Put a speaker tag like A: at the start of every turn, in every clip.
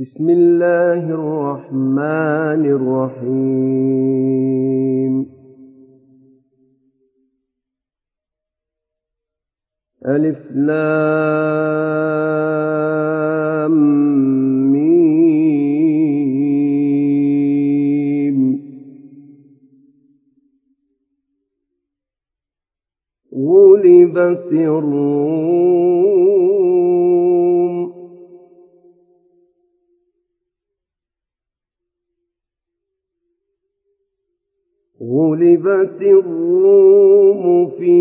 A: بسم الله الرحمن الرحيم. ألف لام ميم. غلبت الروم غلبت الروم في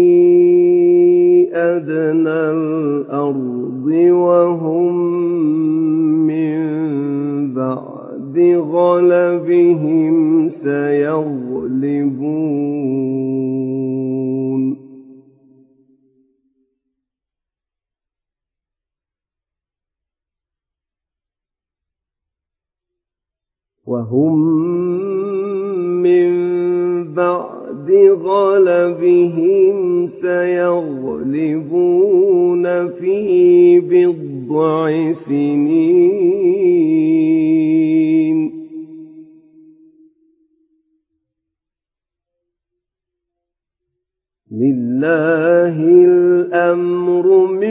A: أدنى الأرض وهم من بعد غلبهم سيغلبون وهم بعد غلبهم سيغلبون في بضع سنين. لله الأمر من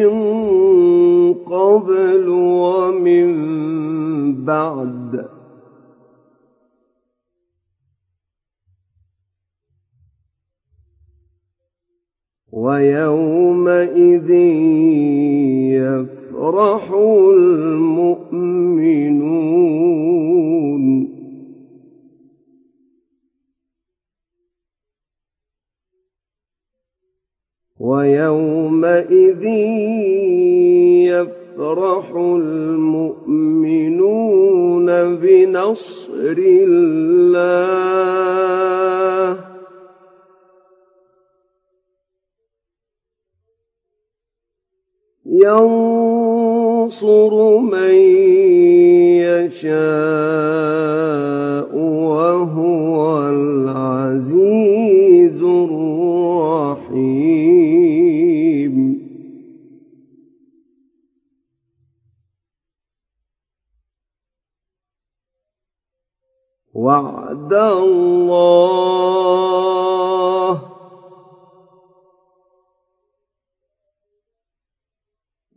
A: ويومئذ يفرح المؤمنون. ويومئذ يفرح المؤمنون بنصر الله. ينصر من يشاء وهو العزيز الرحيم. وعد الله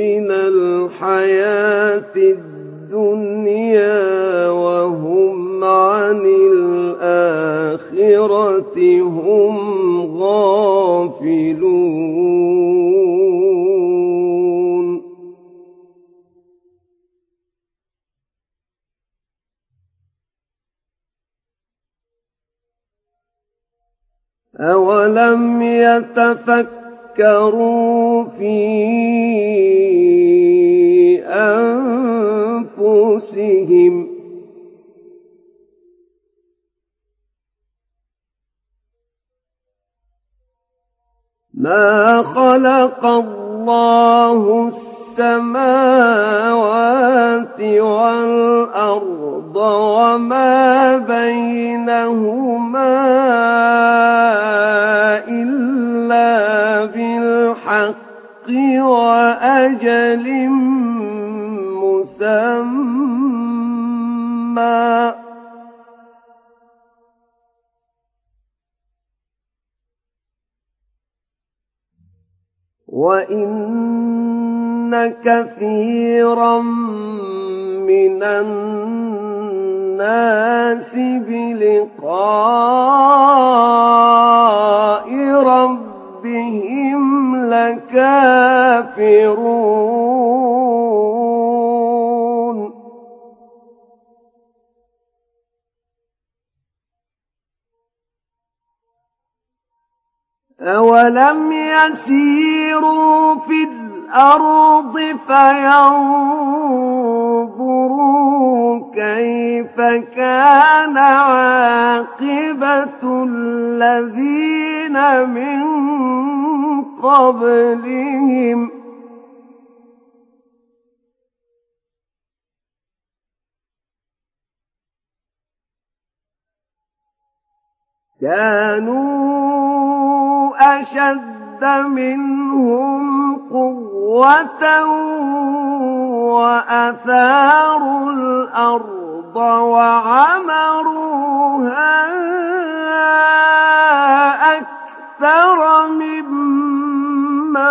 A: من الحياة الدنيا وهم عن الآخرة هم غافلون. أولم يتفكروا في أنفسهم. ما خلق الله السماوات والأرض وما بينهما إلا بالحق وأجل مسمى. وإن كثيرا من الناس بلقاء ربهم لكافرون. أولم يسيروا في الأرض فينظروا كيف كان عاقبة الذين من قبلهم. كانوا أشد منهم قوة وأثاروا الأرض وعمروها أكثر مما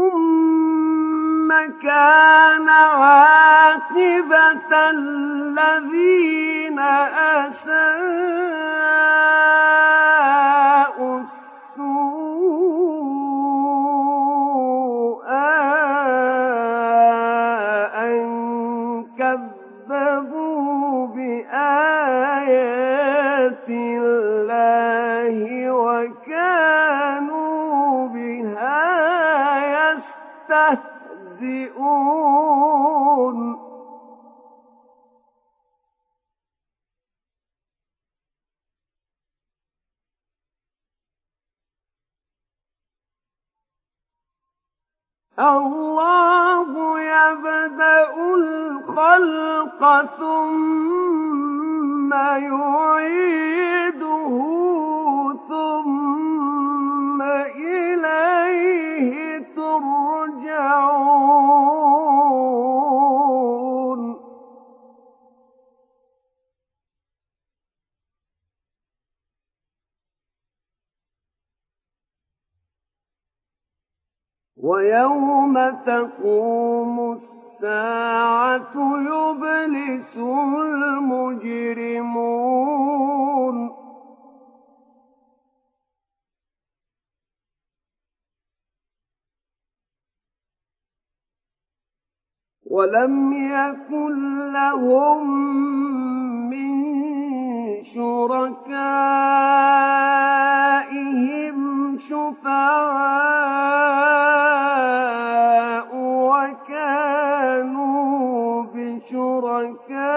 A: ثم كان عاقبة الذين أساءوا الله يبدأ الخلق ثم يعيده ويوم تقوم الساعة يبلس المجرمون. ولم يكن لهم من شركائهم شفعاء وكانوا بشركائهم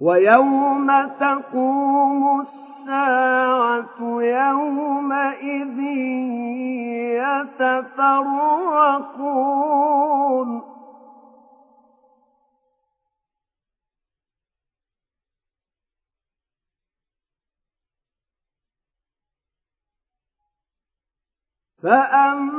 A: ويوم تقوم الساعة يومئذ يتفرقون. فأما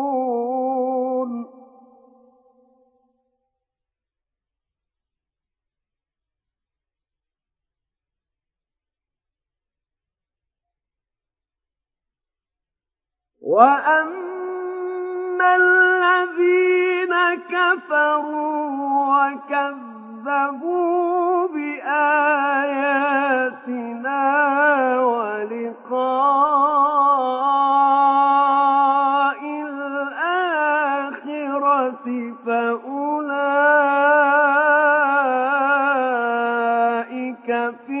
A: وأما الذين كفروا وكذبوا بآياتنا ولقاء الآخرة فأولئك في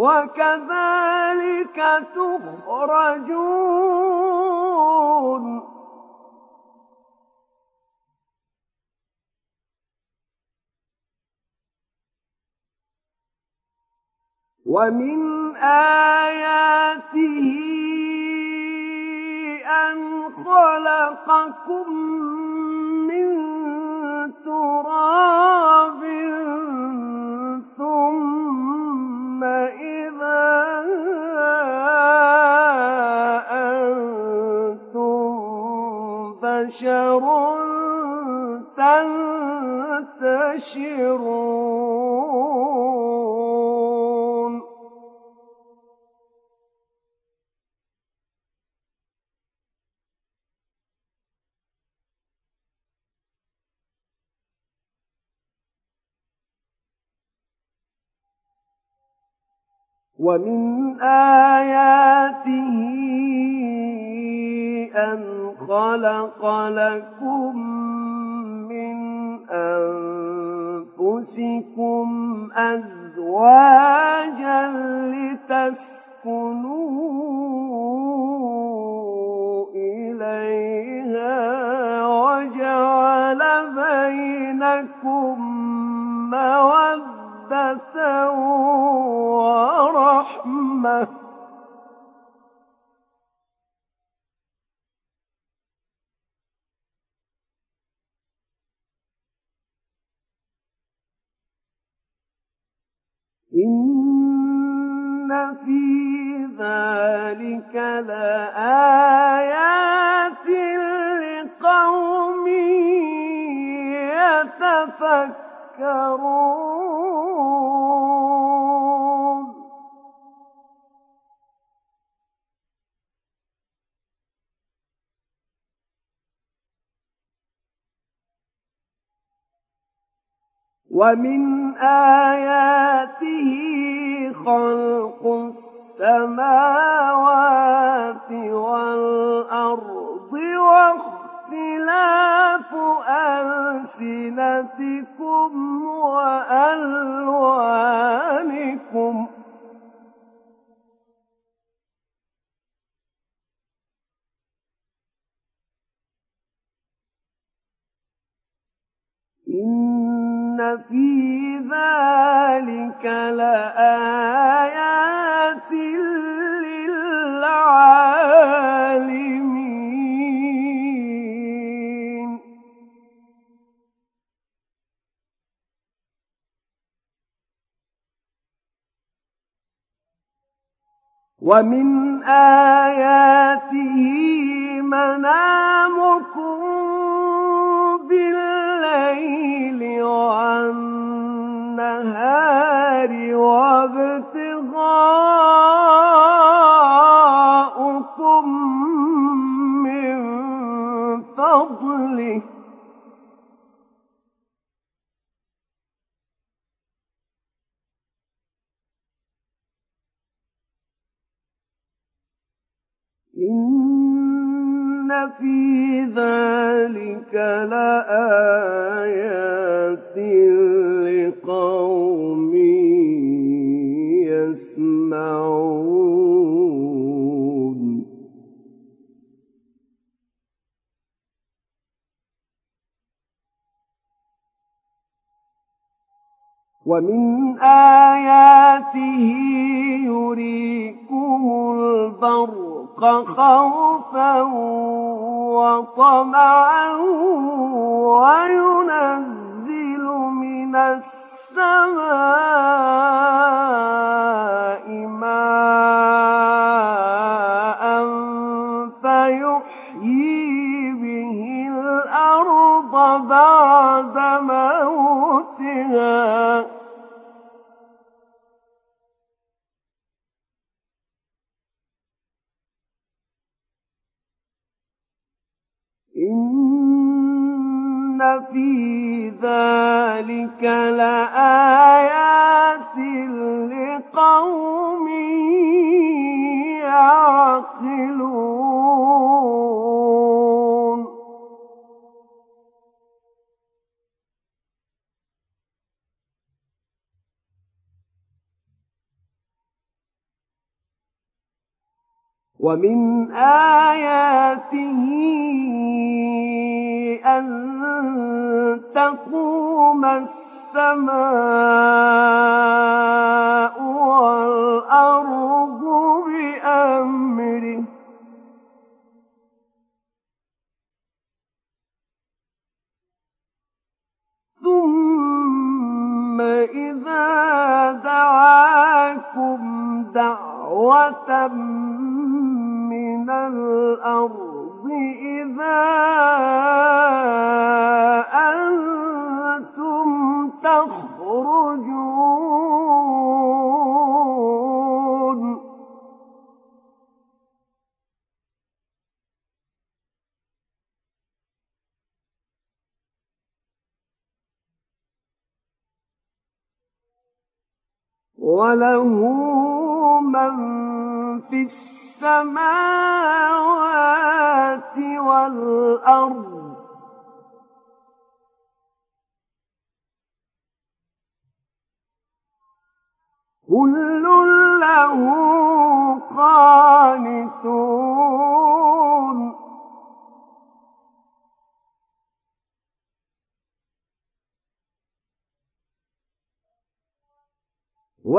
A: وكذلك تخرجون. ومن آياته أن خلقكم من تراب ثم بشر تنتشرون. ومن آياته أن خلق لكم من أنفسكم أزواجا لتسكنوا ذلك لآيات لقوم يتفكرون. ومن آياته خلق السماوات والأرض واختلاف ألسنتكم وألوانكم. إن في ذلك لآيات ومن آياته منامكم بالليل والنهار وابتغاءكم من فضله. ذلك لآيات لقوم يسمعون ومن آياته يريكم خوفا وطمعا ومن آياته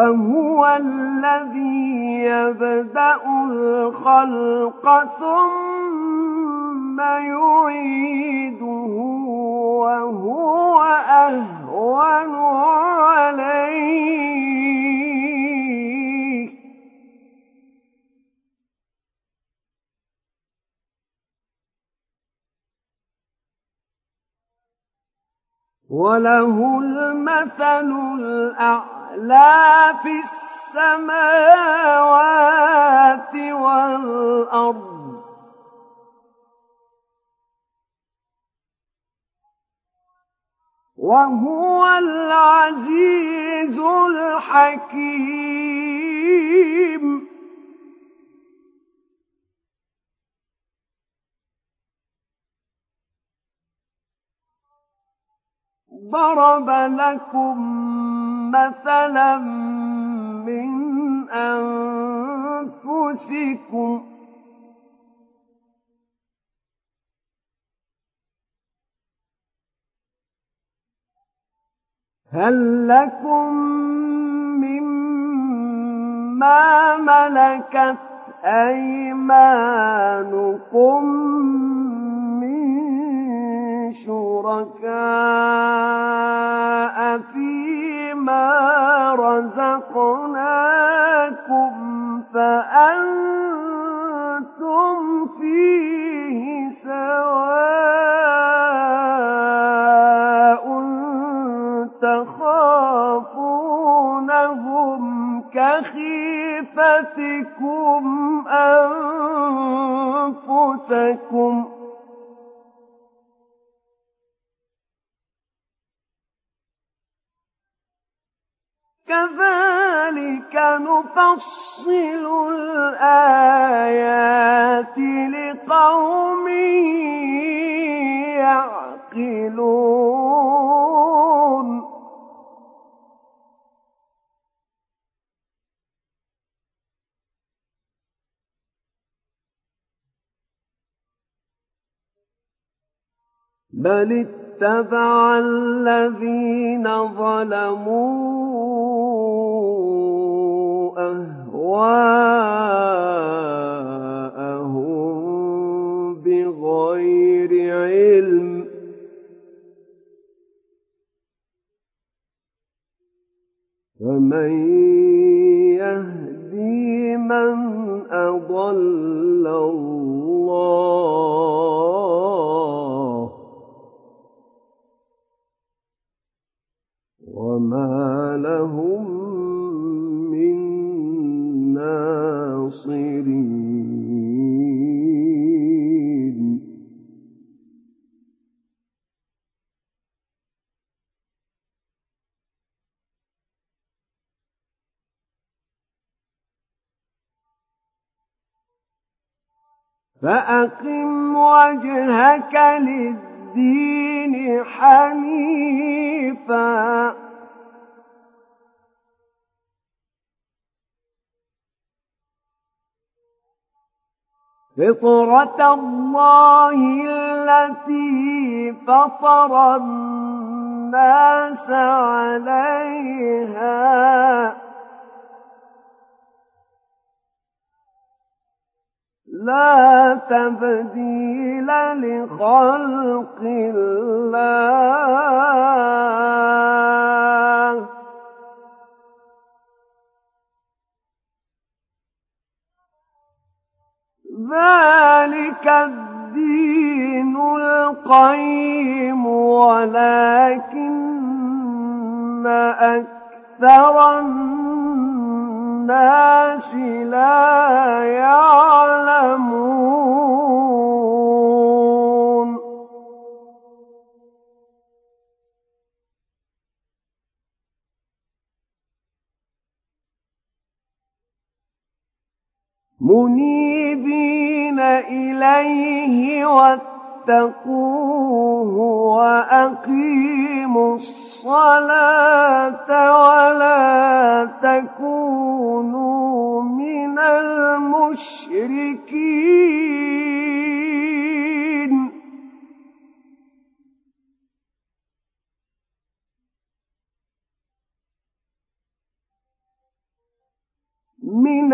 A: وهو الذي يبدأ الخلق ثم يعيده وهو أهون عليه. وله السماوات والأرض. وهو العزيز الحكيم. ضرب لكم مثلا من أنفسكم. هل لكم مما ملكت أيمانكم من شركاء فيه مما رزقناكم فأنتم فيه سواء تخافونهم كخيفتكم أنفسكم كذلك نفصل الآيات لقوم يعقلون. بل اتبع الذين ظلموا أهواءهم بغير علم. فمن يهدي من أضل الله لهم من ناصرين فأقم وجهك للدين حنيفاً فطرة الله التي فطر الناس عليها. لا تبديل لخلق الله. ذلك الدين القيم ولكن أكثر الناس لا يعلمون. منيبين إليه واتقوه وأقيموا الصلاة ولا تكونوا من المشركين. من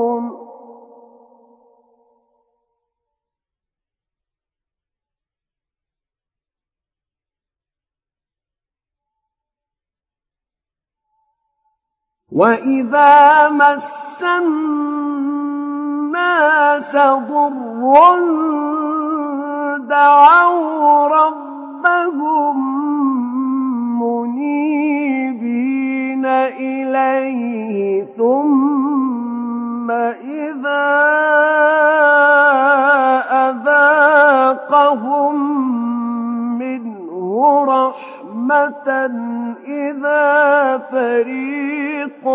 A: وإذا مس الناس ضر دعوا ربهم منيبين إليه ثم إذا أذاقهم منه رحمة إذا فريق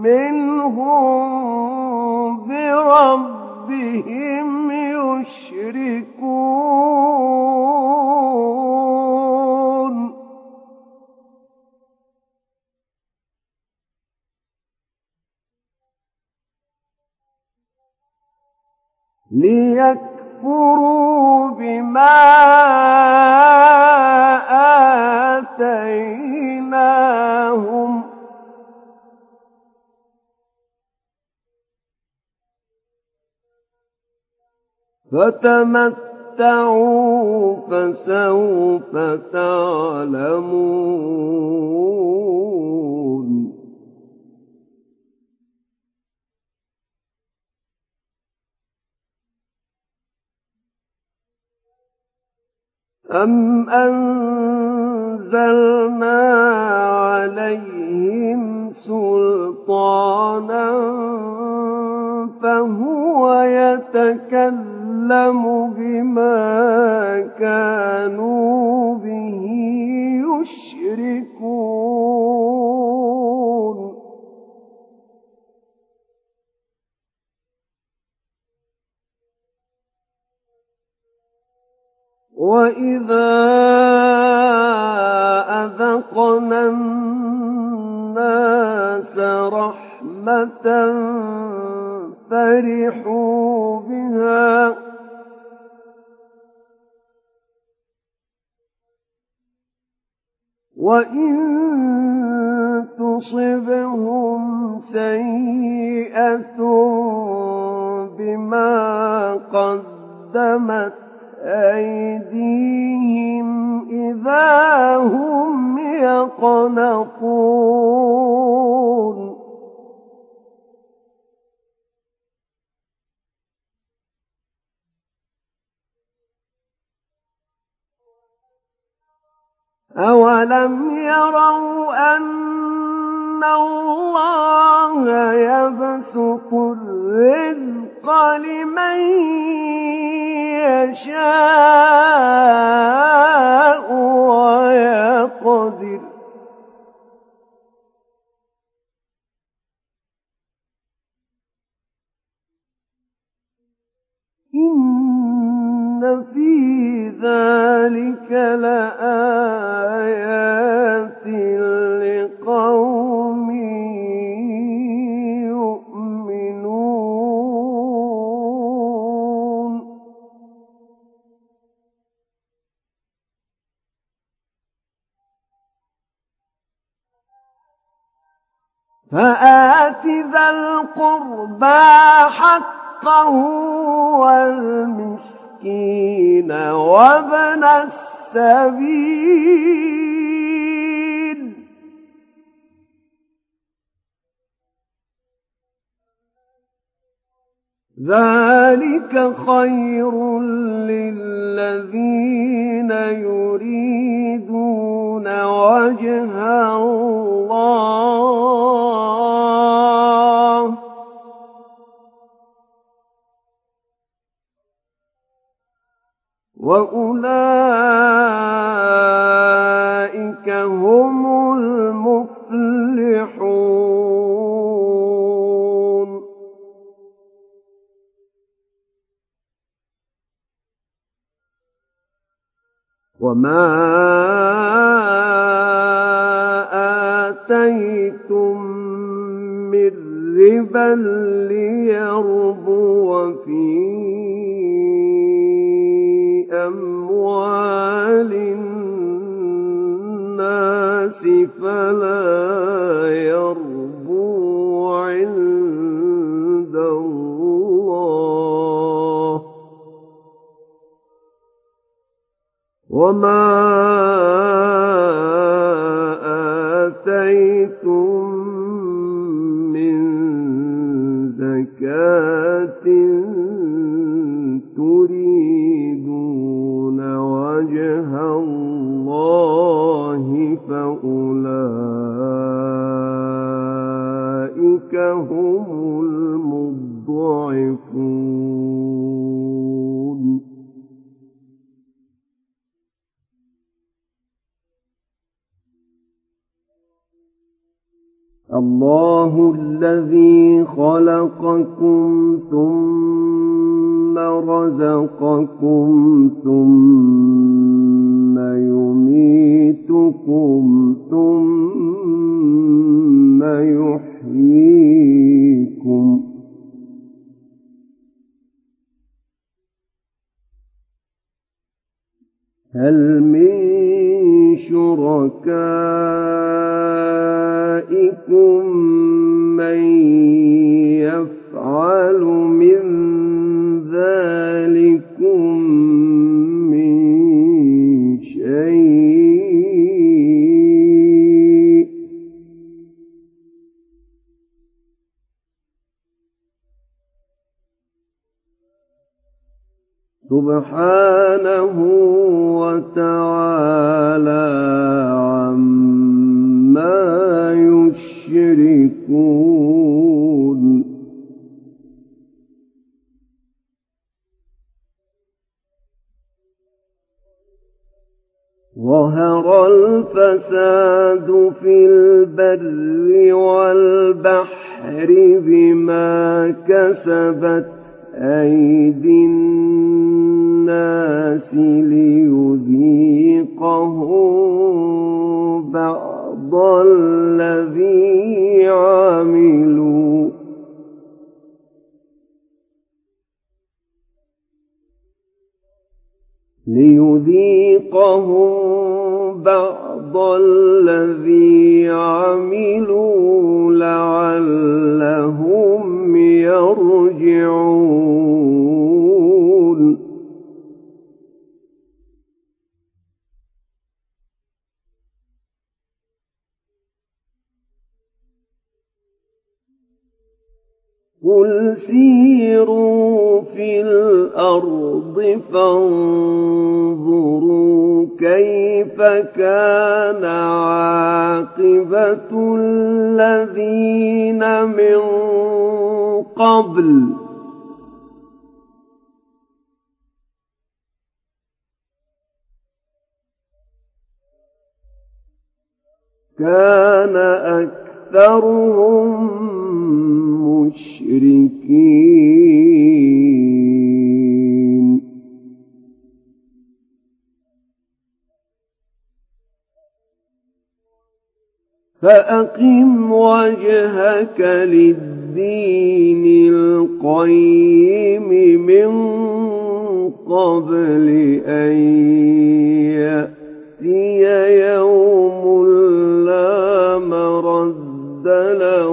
A: منهم بربهم يشركون ليكفروا بما فتمتعوا فسوف تعلمون. أم أنزلنا عليهم سلطانا فَهُوَ يَتَكَلَّمُ بِمَا كَانُوا بِهِ يُشْرِكُونَ. وَإِذَا أَذَقْنَا النَّاسَ رَحْمَةً فَرِحُوا بِهَا ۖ وَإِن الْقُرْبَىٰ حَقَّهُ وَالْمِسْكِينَ وَابْنَ السَّبِيلِ ۚ. ذَٰلِكَ خَيْرٌ لِّلَّذِينَ يُرِيدُونَ وَجْهَ اللَّهِ ۖ. وَأُولَٰئِكَ هُمُ الْمُفْلِحُونَ وَمَا آتَيْتُم مِّن رِّبًا لِّيَرْبُوَ فِي أَمْوَالِ النَّاسِ فَلَا يَرْبُو عِندَ اللَّهِ ۖ. وَمَا آتَيْتُم مِّن زَكَاةٍ تُرِيدُونَ خَلَقَكُمْ ثُمَّ رَزَقَكُمْ ثُمَّ كان أكثرهم مشركين. فأقم وجهك للدين القيم من قبل أن يأتي يوم له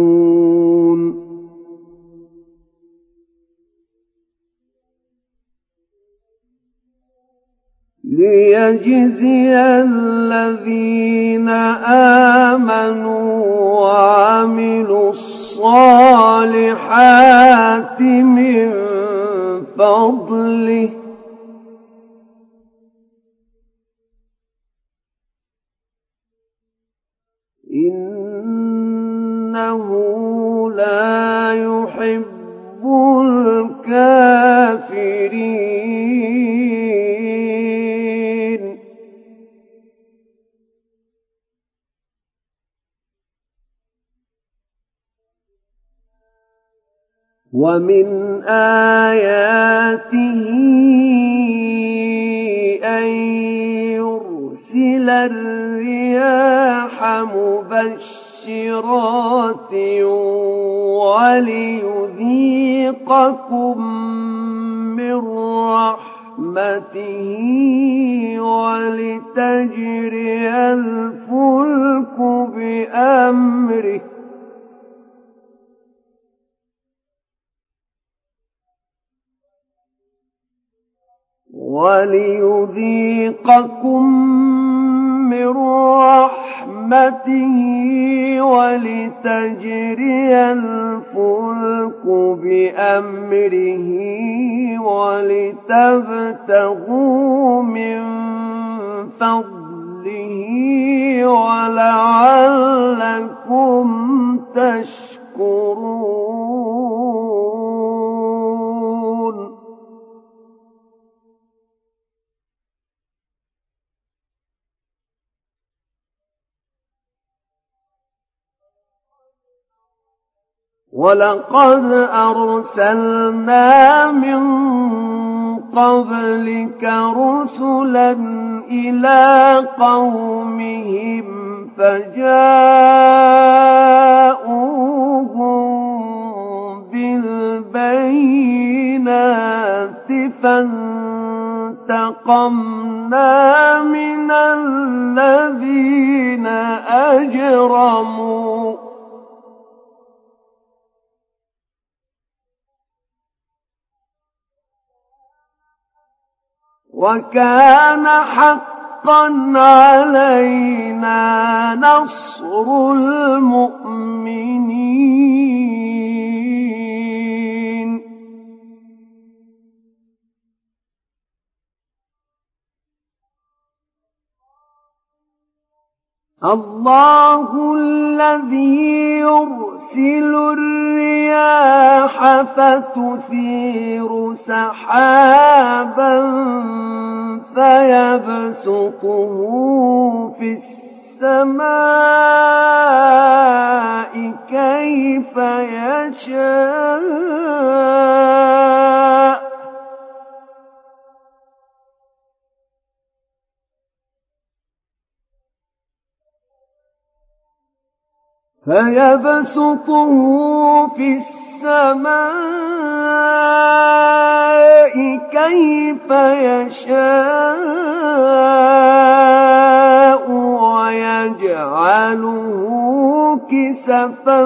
A: يمهدون ليجزي الذين آمنوا وعملوا الصالحات من فضله. إنه لا يحب الكافرين ومن آياته أن يرسل الرياح مبشرات وليذيقكم من رحمته ولتجري الفلك بأمره وليذيقكم من رحمته ولتجري الفلك بأمره ولتبتغوا من فضله ولعلكم تشكرون. ولقد أرسلنا من قبلك رسلا إلى قومهم فجاءوهم بالبينات فانتقمنا من الذين أجرموا وكان حقا علينا نصر المؤمنين. الله الذي يرسل الرياح فتثير سحابا فيبسطه في السماء كيف يشاء فيبسطه في السماء كيف يشاء ويجعله كسفا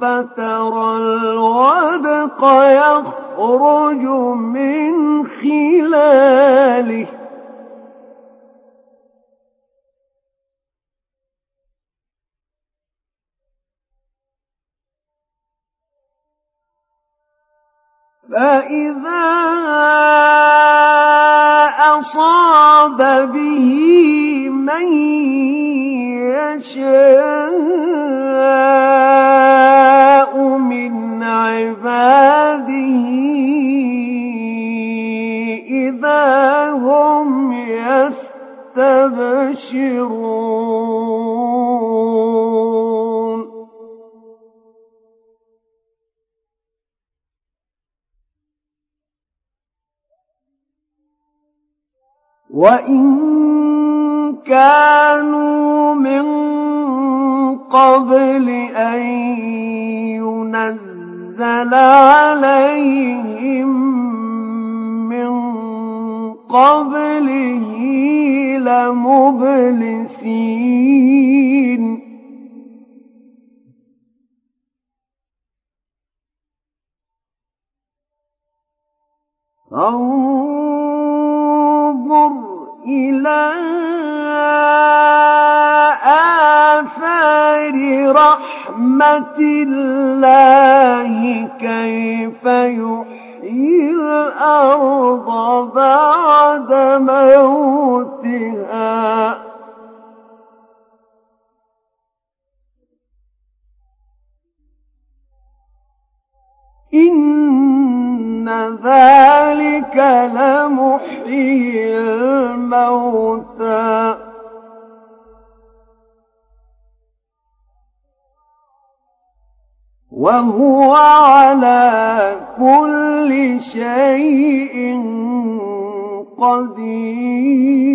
A: فترى الودق يخرج من خلاله. فإذا أصاب به من يشاء من عباده إذا هم يستبشرون وإن كانوا من قبل أن ينزل عليهم من قبله لمبلسين انظر إلى آثار رحمة الله كيف يحيي الأرض بعد موتها إن ذلك لمحيي الموتى وهو على كل شيء قدير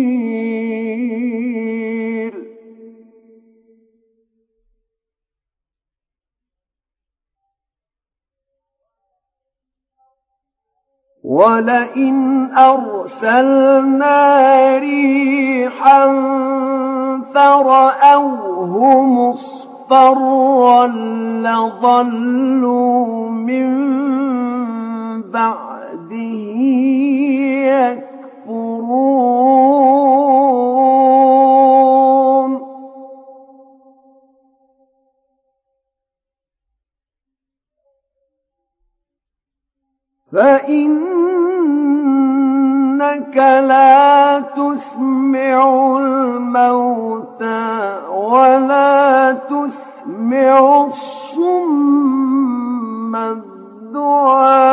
A: ولئن أرسلنا ريحا فرأوه مصفرا لظلوا من بعده يكفرون فإنك لا تسمع الموتى ولا تسمع الصم الدعاء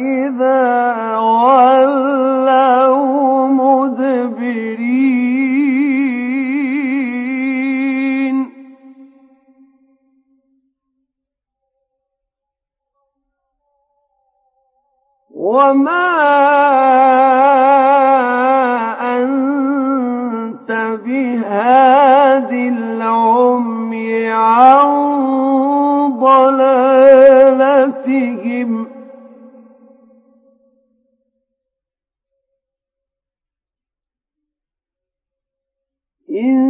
A: إذا ولوا وما أنت بهاد العمي عن ضلالتهم إن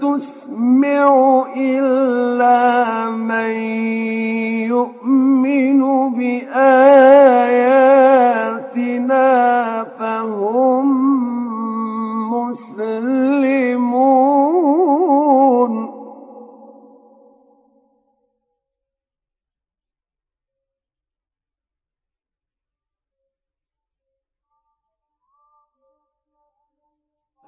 A: تسمع إلا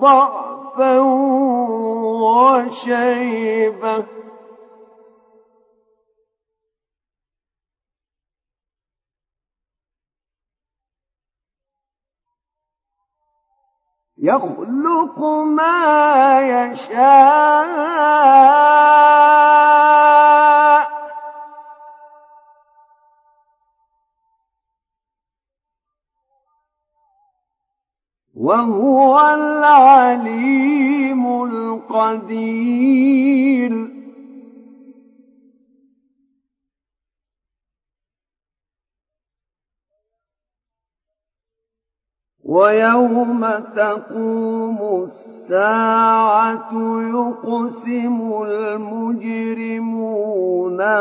A: ضعفا وشيبة. يخلق ما يشاء. وهو العليم القدير. ويوم تقوم الساعة يقسم المجرمون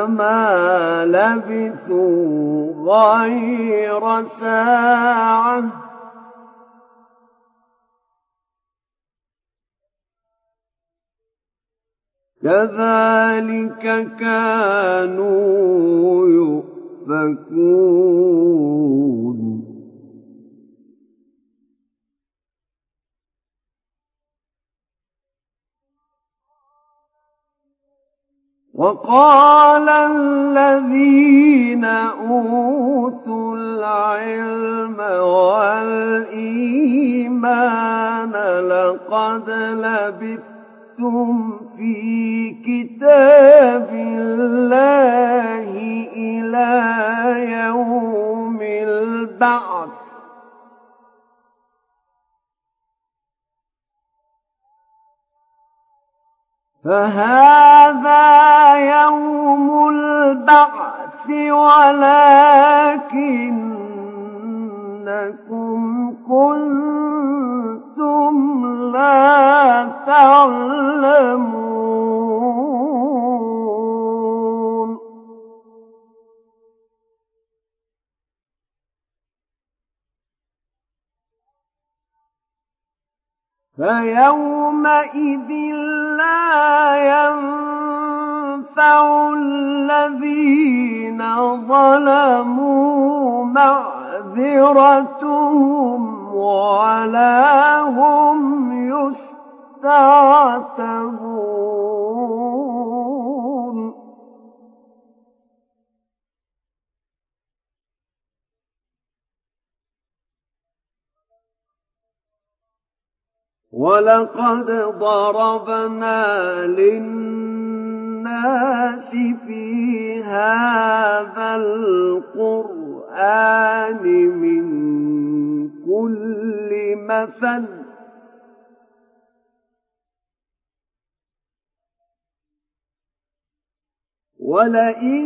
A: ما لبثوا غير ساعة. كذلك كانوا يؤفكون. وقال الذين أوتوا العلم والإيمان لقد لبثتم في كتاب الله إلى يوم البعث فهذا يوم البعث ولكنكم كنتم لا تعلمون. فيومئذ لا ينفع الذين ظلموا معذرتهم. ولا هم يستعتبون ولقد ضربنا للناس في هذا القرآن من كل مثل. ولئن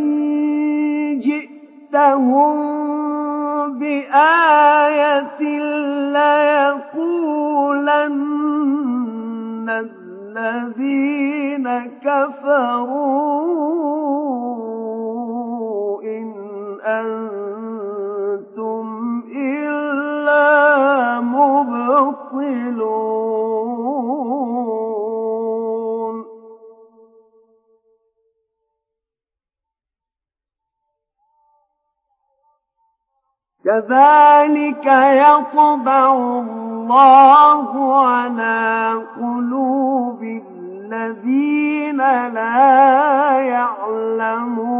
A: جئتهم بآية ليقولن الذين كفروا إن أنتم مبطلون كذلك يطبع الله على قلوب الذين لا يعلمون.